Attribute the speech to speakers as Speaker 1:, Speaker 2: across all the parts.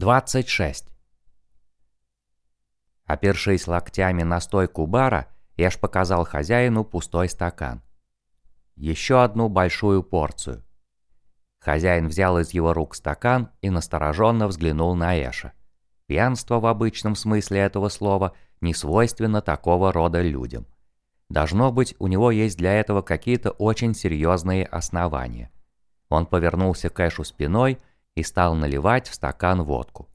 Speaker 1: 26. Опершись локтями на стойку бара, Эш показал хозяину пустой стакан. Еще одну большую порцию. Хозяин взял из его рук стакан и настороженно взглянул на Эша. Пьянство в обычном смысле этого слова не свойственно такого рода людям. Должно быть, у него есть для этого какие-то очень серьезные основания. Он повернулся к Эшу спиной и стал наливать в стакан водку.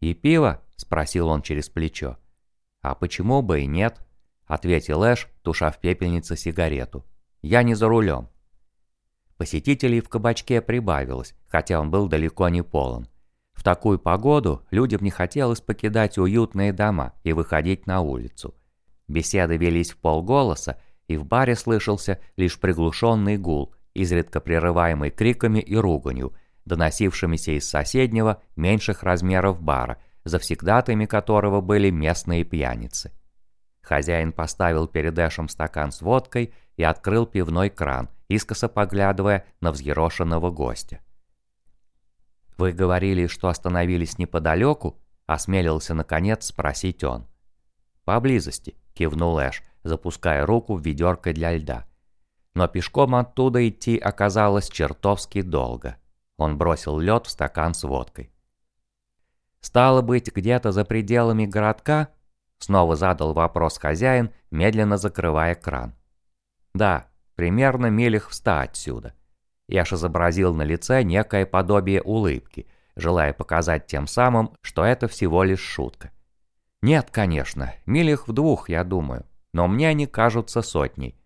Speaker 1: «И пиво?» – спросил он через плечо. «А почему бы и нет?» – ответил Эш, туша в пепельнице сигарету. «Я не за рулем». Посетителей в кабачке прибавилось, хотя он был далеко не полон. В такую погоду людям не хотелось покидать уютные дома и выходить на улицу. Беседы велись в полголоса, и в баре слышался лишь приглушенный гул, изредка прерываемый криками и руганью – доносившимися из соседнего, меньших размеров бара, завсегдатами которого были местные пьяницы. Хозяин поставил перед Эшем стакан с водкой и открыл пивной кран, искоса поглядывая на взъерошенного гостя. «Вы говорили, что остановились неподалеку?» – осмелился наконец спросить он. «Поблизости», – кивнул Эш, запуская руку в ведерко для льда. Но пешком оттуда идти оказалось чертовски долго. Он бросил лед в стакан с водкой. «Стало быть, где-то за пределами городка?» Снова задал вопрос хозяин, медленно закрывая кран. «Да, примерно милях в ста отсюда». Яш изобразил на лице некое подобие улыбки, желая показать тем самым, что это всего лишь шутка. «Нет, конечно, милях в двух, я думаю, но мне они кажутся сотней.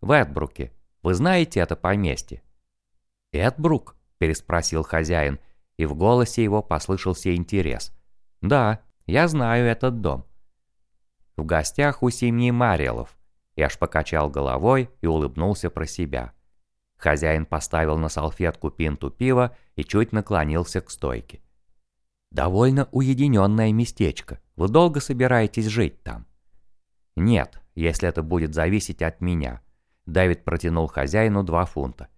Speaker 1: В Эдбруке. Вы знаете это поместье?» «Эдбрук?» Переспросил хозяин, и в голосе его послышался интерес. «Да, я знаю этот дом». «В гостях у семьи Марилов». Я аж покачал головой и улыбнулся про себя. Хозяин поставил на салфетку пинту пива и чуть наклонился к стойке. «Довольно уединенное местечко. Вы долго собираетесь жить там?» «Нет, если это будет зависеть от меня». Дэвид протянул хозяину два фунта.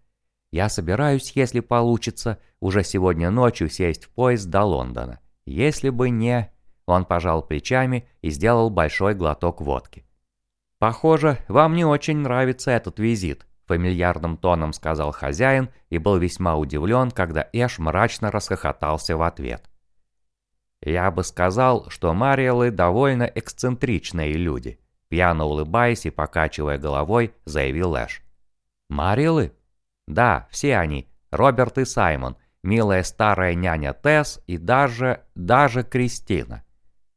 Speaker 1: Я собираюсь, если получится, уже сегодня ночью сесть в поезд до Лондона. Если бы не... Он пожал плечами и сделал большой глоток водки. «Похоже, вам не очень нравится этот визит», – фамильярным тоном сказал хозяин и был весьма удивлен, когда Эш мрачно расхохотался в ответ. «Я бы сказал, что Мариэлы довольно эксцентричные люди», – пьяно улыбаясь и покачивая головой, заявил Эш. «Мариэлы?» Да, все они. Роберт и Саймон, милая старая няня Тесс и даже... даже Кристина.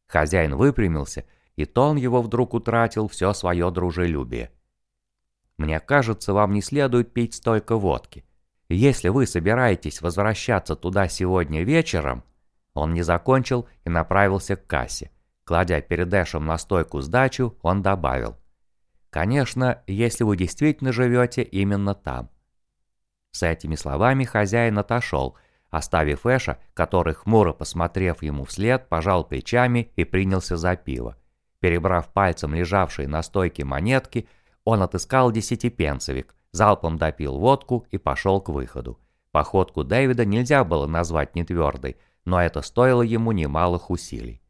Speaker 1: Хозяин выпрямился, и тон его вдруг утратил все свое дружелюбие. «Мне кажется, вам не следует пить столько водки. Если вы собираетесь возвращаться туда сегодня вечером...» Он не закончил и направился к кассе. Кладя перед Эшем на стойку сдачу, он добавил. «Конечно, если вы действительно живете именно там. С этими словами хозяин отошел, оставив Эша, который, хмуро посмотрев ему вслед, пожал плечами и принялся за пиво. Перебрав пальцем лежавшие на стойке монетки, он отыскал десятипенцевик, залпом допил водку и пошел к выходу. Походку Дэвида нельзя было назвать нетвердой, но это стоило ему немалых усилий.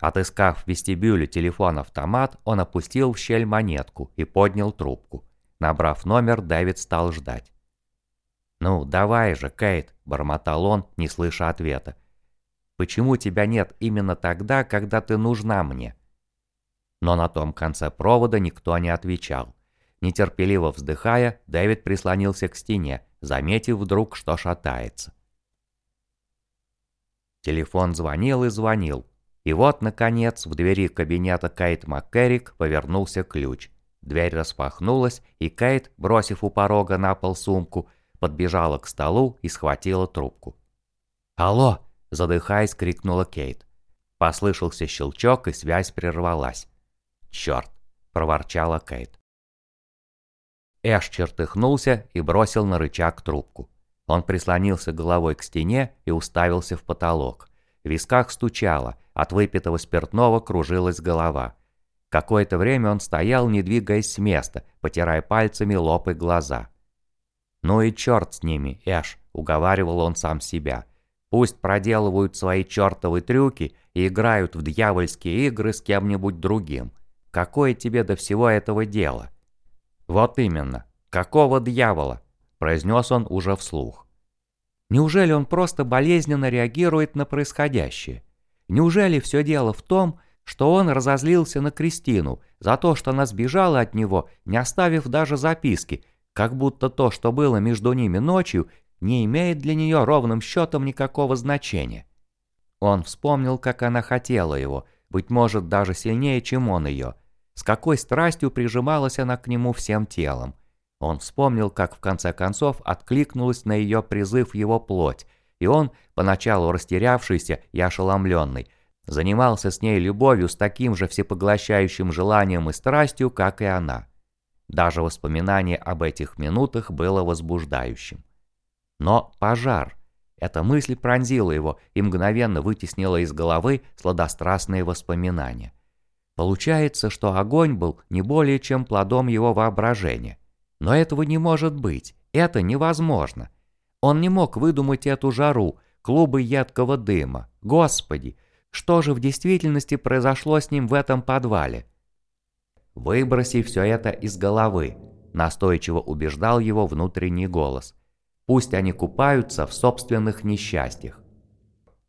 Speaker 1: Отыскав в вестибюле телефон-автомат, он опустил в щель монетку и поднял трубку. Набрав номер, Дэвид стал ждать. «Ну, давай же, Кейт», – бормотал он, не слыша ответа. «Почему тебя нет именно тогда, когда ты нужна мне?» Но на том конце провода никто не отвечал. Нетерпеливо вздыхая, Дэвид прислонился к стене, заметив вдруг, что шатается. Телефон звонил и звонил. И вот, наконец, в двери кабинета Кейт МакКеррик повернулся ключ. Дверь распахнулась, и Кейт, бросив у порога на пол сумку, подбежала к столу и схватила трубку. «Алло!» – задыхаясь, крикнула Кейт. Послышался щелчок, и связь прервалась. «Черт!» – проворчала Кейт. Эш чертыхнулся и бросил на рычаг трубку. Он прислонился головой к стене и уставился в потолок. В висках стучало, от выпитого спиртного кружилась голова. Какое-то время он стоял, не двигаясь с места, потирая пальцами лоб и глаза. «Ну и черт с ними, Эш», — уговаривал он сам себя. Пусть проделывают свои чертовы трюки и играют в дьявольские игры с кем-нибудь другим. Какое тебе до всего этого дело? Вот именно. Какого дьявола? Произнес он уже вслух. Неужели он просто болезненно реагирует на происходящее? Неужели все дело в том, что он разозлился на Кристину за то, что она сбежала от него, не оставив даже записки, как будто то, что было между ними ночью, не имеет для нее ровным счетом никакого значения. Он вспомнил, как она хотела его, быть может, даже сильнее, чем он ее, с какой страстью прижималась она к нему всем телом. Он вспомнил, как в конце концов откликнулась на ее призыв его плоть, и он, поначалу растерявшийся и ошеломленный, занимался с ней любовью с таким же всепоглощающим желанием и страстью, как и она. Даже воспоминание об этих минутах было возбуждающим. Но пожар. Эта мысль пронзила его и мгновенно вытеснила из головы сладострастные воспоминания. Получается, что огонь был не более чем плодом его воображения. Но этого не может быть, это невозможно. Он не мог выдумать эту жару, клубы едкого дыма. Господи, что же в действительности произошло с ним в этом подвале? «Выброси все это из головы», – настойчиво убеждал его внутренний голос. «Пусть они купаются в собственных несчастьях».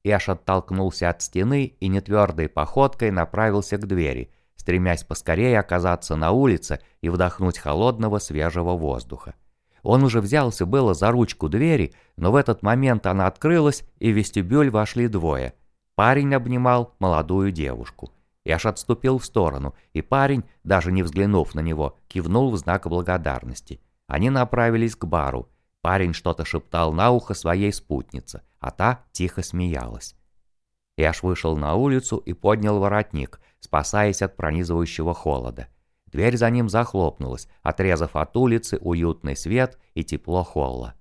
Speaker 1: Эш оттолкнулся от стены и нетвердой походкой направился к двери, стремясь поскорее оказаться на улице и вдохнуть холодного свежего воздуха. Он уже взялся было за ручку двери, но в этот момент она открылась, и в вестибюль вошли двое – Парень обнимал молодую девушку. Яш отступил в сторону, и парень, даже не взглянув на него, кивнул в знак благодарности. Они направились к бару. Парень что-то шептал на ухо своей спутнице, а та тихо смеялась. Яш вышел на улицу и поднял воротник, спасаясь от пронизывающего холода. Дверь за ним захлопнулась, отрезав от улицы уютный свет и тепло холла.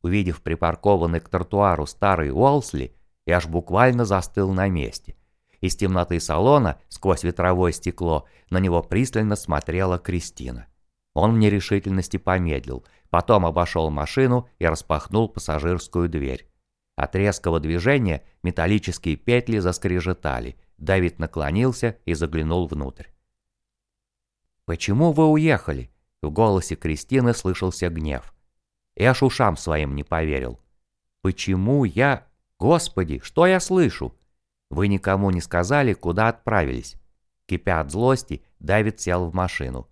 Speaker 1: Увидев припаркованный к тротуару старый Уолсли, и аж буквально застыл на месте. Из темноты салона, сквозь ветровое стекло, на него пристально смотрела Кристина. Он в нерешительности помедлил, потом обошел машину и распахнул пассажирскую дверь. От резкого движения металлические петли заскрежетали. Давид наклонился и заглянул внутрь. «Почему вы уехали?» В голосе Кристины слышался гнев. Аж ушам своим не поверил. «Почему я...» «Господи, что я слышу?» «Вы никому не сказали, куда отправились». Кипя от злости, Давид сел в машину.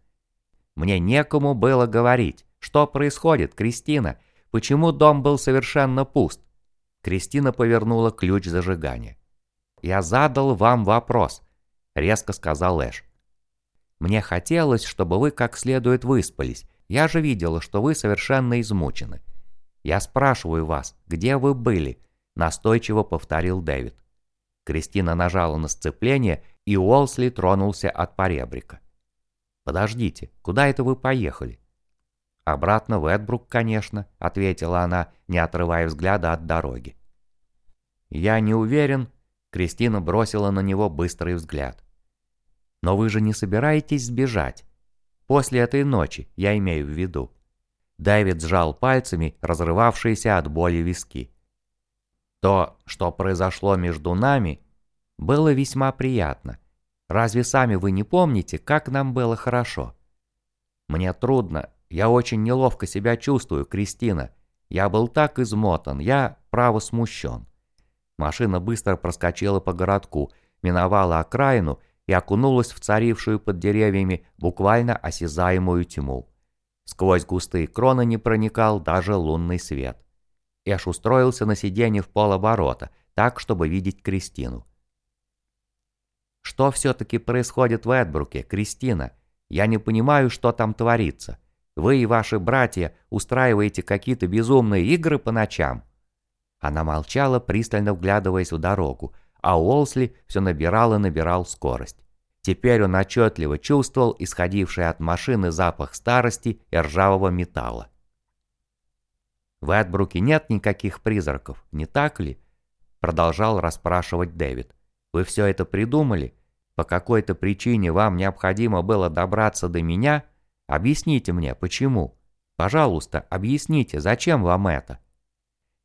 Speaker 1: «Мне некому было говорить. Что происходит, Кристина? Почему дом был совершенно пуст?» Кристина повернула ключ зажигания. «Я задал вам вопрос», — резко сказал Эш. «Мне хотелось, чтобы вы как следует выспались. Я же видела, что вы совершенно измучены. Я спрашиваю вас, где вы были? настойчиво повторил Дэвид. Кристина нажала на сцепление, и Уолсли тронулся от поребрика. «Подождите, куда это вы поехали?» «Обратно в Эдбрук, конечно», — ответила она, не отрывая взгляда от дороги. «Я не уверен», — Кристина бросила на него быстрый взгляд. «Но вы же не собираетесь сбежать? После этой ночи, я имею в виду». Дэвид сжал пальцами разрывавшиеся от боли виски. То, что произошло между нами, было весьма приятно. Разве сами вы не помните, как нам было хорошо? Мне трудно, я очень неловко себя чувствую, Кристина. Я был так измотан, я, право, смущен. Машина быстро проскочила по городку, миновала окраину и окунулась в царившую под деревьями буквально осязаемую тьму. Сквозь густые кроны не проникал даже лунный свет. Эш устроился на сиденье в полоборота, так, чтобы видеть Кристину. «Что все-таки происходит в Эдбруке, Кристина? Я не понимаю, что там творится. Вы и ваши братья устраиваете какие-то безумные игры по ночам?» Она молчала, пристально вглядываясь в дорогу, а Уолсли все набирал и набирал скорость. Теперь он отчетливо чувствовал исходивший от машины запах старости и ржавого металла. В Эдбруке нет никаких призраков, не так ли? Продолжал расспрашивать Дэвид. Вы все это придумали? По какой-то причине вам необходимо было добраться до меня? Объясните мне, почему? Пожалуйста, объясните, зачем вам это?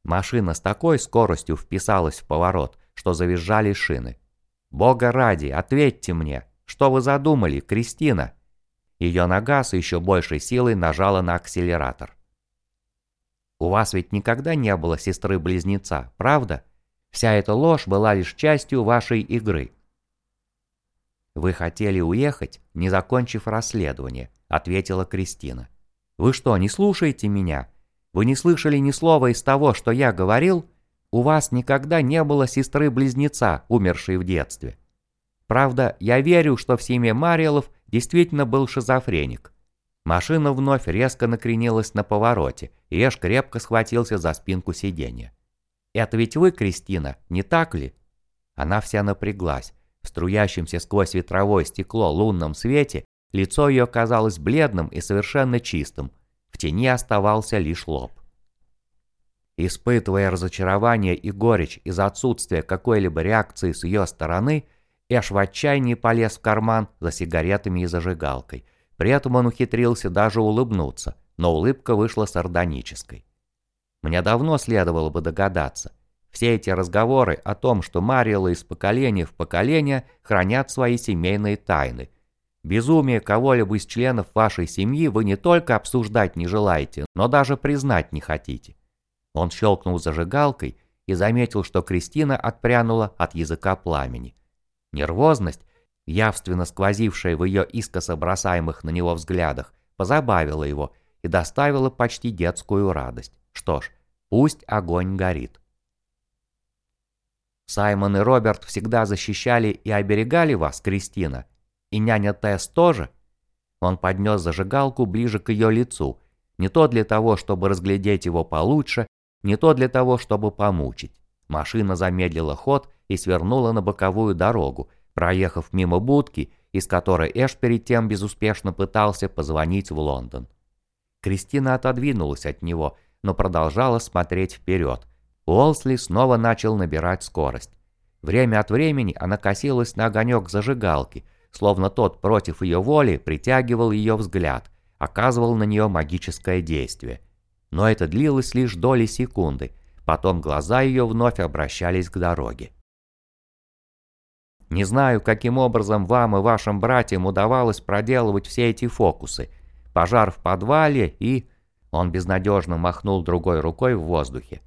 Speaker 1: Машина с такой скоростью вписалась в поворот, что завизжали шины. «Бога ради, ответьте мне! Что вы задумали, Кристина?» Ее нога с еще большей силой нажала на акселератор. «У вас ведь никогда не было сестры-близнеца, правда? Вся эта ложь была лишь частью вашей игры». «Вы хотели уехать, не закончив расследование», — ответила Кристина. «Вы что, не слушаете меня? Вы не слышали ни слова из того, что я говорил? У вас никогда не было сестры-близнеца, умершей в детстве. Правда, я верю, что в семье Мариэлов действительно был шизофреник. Машина вновь резко накренилась на повороте, и Эш крепко схватился за спинку сиденья. «Это ведь вы, Кристина, не так ли?» Она вся напряглась. В струящемся сквозь ветровое стекло лунном свете лицо ее казалось бледным и совершенно чистым, в тени оставался лишь лоб. Испытывая разочарование и горечь из-за отсутствия какой-либо реакции с ее стороны, Эш в отчаянии полез в карман за сигаретами и зажигалкой. При этом он ухитрился даже улыбнуться, но улыбка вышла сардонической. Мне давно следовало бы догадаться. Все эти разговоры о том, что Мариэлы из поколения в поколение хранят свои семейные тайны, Безумие кого-либо из членов вашей семьи вы не только обсуждать не желаете, но даже признать не хотите. Он щелкнул зажигалкой и заметил, что Кристина отпрянула от языка пламени. Нервозность, явственно сквозившая в ее искоса бросаемых на него взглядах, позабавила его и доставила почти детскую радость. Что ж, пусть огонь горит. Саймон и Роберт всегда защищали и оберегали вас, Кристина, и няня Тесс тоже? Он поднес зажигалку ближе к ее лицу, не то для того, чтобы разглядеть его получше, не то для того, чтобы помучить. Машина замедлила ход и свернула на боковую дорогу, проехав мимо будки, из которой Эш перед тем безуспешно пытался позвонить в Лондон. Кристина отодвинулась от него, но продолжала смотреть вперед. Уолсли снова начал набирать скорость. Время от времени она косилась на огонек зажигалки, словно тот против ее воли притягивал ее взгляд, оказывал на нее магическое действие. Но это длилось лишь доли секунды, потом глаза ее вновь обращались к дороге. Не знаю, каким образом вам и вашим братьям удавалось проделывать все эти фокусы. Пожар в подвале и... Он безнадежно махнул другой рукой в воздухе.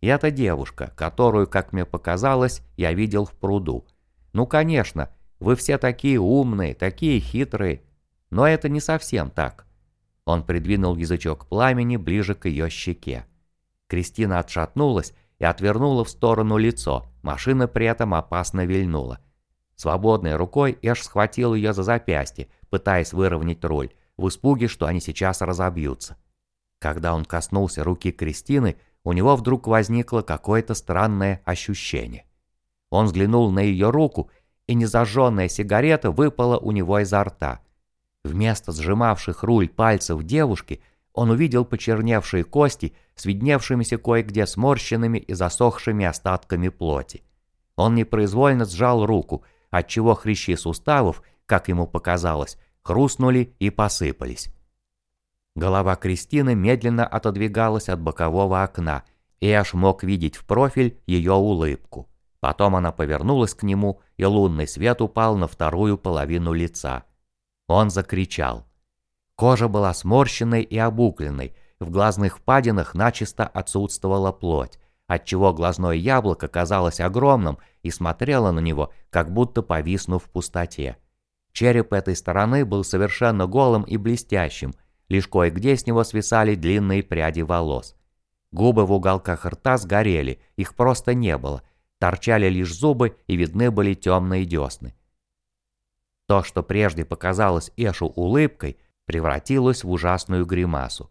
Speaker 1: И эта девушка, которую, как мне показалось, я видел в пруду. Ну, конечно, вы все такие умные, такие хитрые. Но это не совсем так. Он придвинул язычок пламени ближе к ее щеке. Кристина отшатнулась и отвернула в сторону лицо. Машина при этом опасно вильнула. Свободной рукой Эш схватил ее за запястье, пытаясь выровнять руль, в испуге, что они сейчас разобьются. Когда он коснулся руки Кристины, у него вдруг возникло какое-то странное ощущение. Он взглянул на ее руку и незажженная сигарета выпала у него изо рта. Вместо сжимавших руль пальцев девушки он увидел почерневшие кости с видневшимися кое-где сморщенными и засохшими остатками плоти. Он непроизвольно сжал руку, отчего хрящи суставов, как ему показалось, хрустнули и посыпались. Голова Кристины медленно отодвигалась от бокового окна, и аж мог видеть в профиль ее улыбку. Потом она повернулась к нему, и лунный свет упал на вторую половину лица. Он закричал. Кожа была сморщенной и обугленной, в глазных впадинах начисто отсутствовала плоть, отчего глазное яблоко казалось огромным и смотрело на него, как будто повиснув в пустоте. Череп этой стороны был совершенно голым и блестящим, лишь кое-где с него свисали длинные пряди волос. Губы в уголках рта сгорели, их просто не было, торчали лишь зубы и видны были темные десны. То, что прежде показалось Эшу улыбкой, превратилось в ужасную гримасу.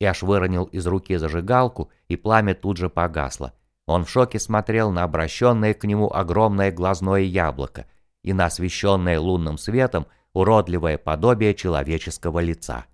Speaker 1: Эш выронил из руки зажигалку, и пламя тут же погасло. Он в шоке смотрел на обращенное к нему огромное глазное яблоко и на освещенное лунным светом уродливое подобие человеческого лица.